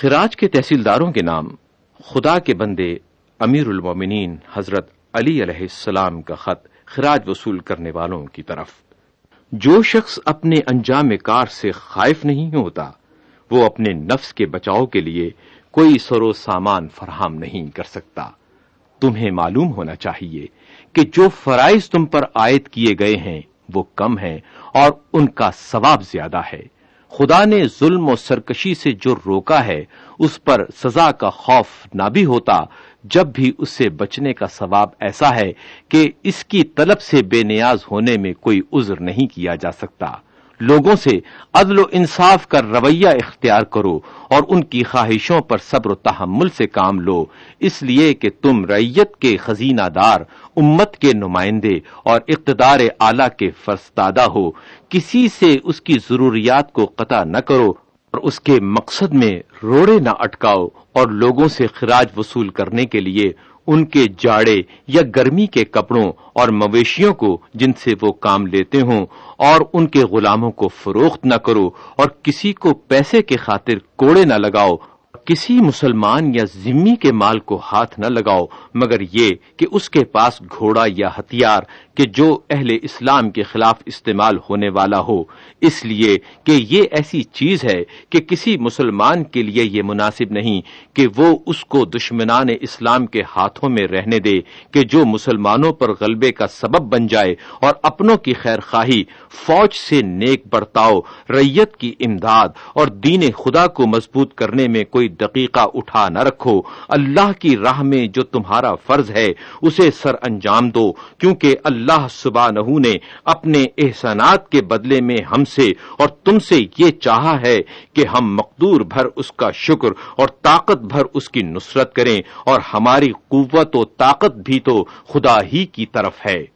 خراج کے تحصیلداروں کے نام خدا کے بندے امیر المومنین حضرت علی علیہ السلام کا خط خراج وصول کرنے والوں کی طرف۔ جو شخص اپنے انجام کار سے خائف نہیں ہوتا، وہ اپنے نفس کے بچاؤ کے لیے کوئی سرو سامان فراہم نہیں کر سکتا۔ تمہیں معلوم ہونا چاہیے کہ جو فرائض تم پر عائد کیے گئے ہیں وہ کم ہیں اور ان کا ثواب زیادہ ہے۔ خدا نے ظلم و سرکشی سے جو روکا ہے، اس پر سزا کا خوف نہ بھی ہوتا، جب بھی اس سے بچنے کا ثواب ایسا ہے کہ اس کی طلب سے بے نیاز ہونے میں کوئی عذر نہیں کیا جا سکتا۔ لوگوں سے عدل و انصاف کا رویہ اختیار کرو اور ان کی خواہشوں پر صبر و تحمل سے کام لو۔ اس لیے کہ تم ریت کے خزینہ دار، امت کے نمائندے اور اقتدار اعلی کے فرستادہ ہو۔ کسی سے اس کی ضروریات کو قطع نہ کرو اور اس کے مقصد میں روڑے نہ اٹکاؤ اور لوگوں سے خراج وصول کرنے کے لیے ان کے جاڑے یا گرمی کے کپڑوں اور مویشیوں کو جن سے وہ کام لیتے ہوں، اور ان کے غلاموں کو فروخت نہ کرو اور کسی کو پیسے کے خاطر کوڑے نہ لگاؤ کسی مسلمان یا ذمی کے مال کو ہاتھ نہ لگاؤ، مگر یہ کہ اس کے پاس گھوڑا یا ہتھیار کہ جو اہل اسلام کے خلاف استعمال ہونے والا ہو۔ اس لیے کہ یہ ایسی چیز ہے کہ کسی مسلمان کے لیے یہ مناسب نہیں کہ وہ اس کو دشمنان اسلام کے ہاتھوں میں رہنے دے کہ جو مسلمانوں پر غلبے کا سبب بن جائے اور اپنوں کی خیر خواہی فوج سے نیک برتاؤ، ریت کی امداد اور دین خدا کو مضبوط کرنے میں کوئی دقیقہ اٹھا نہ رکھو۔ اللہ کی راہ میں جو تمہارا فرض ہے، اسے سر انجام دو، کیونکہ اللہ سبحانہ نے اپنے احسانات کے بدلے میں ہم سے اور تم سے یہ چاہا ہے کہ ہم مقدور بھر اس کا شکر اور طاقت بھر اس کی نصرت کریں اور ہماری قوت و طاقت بھی تو خدا ہی کی طرف ہے۔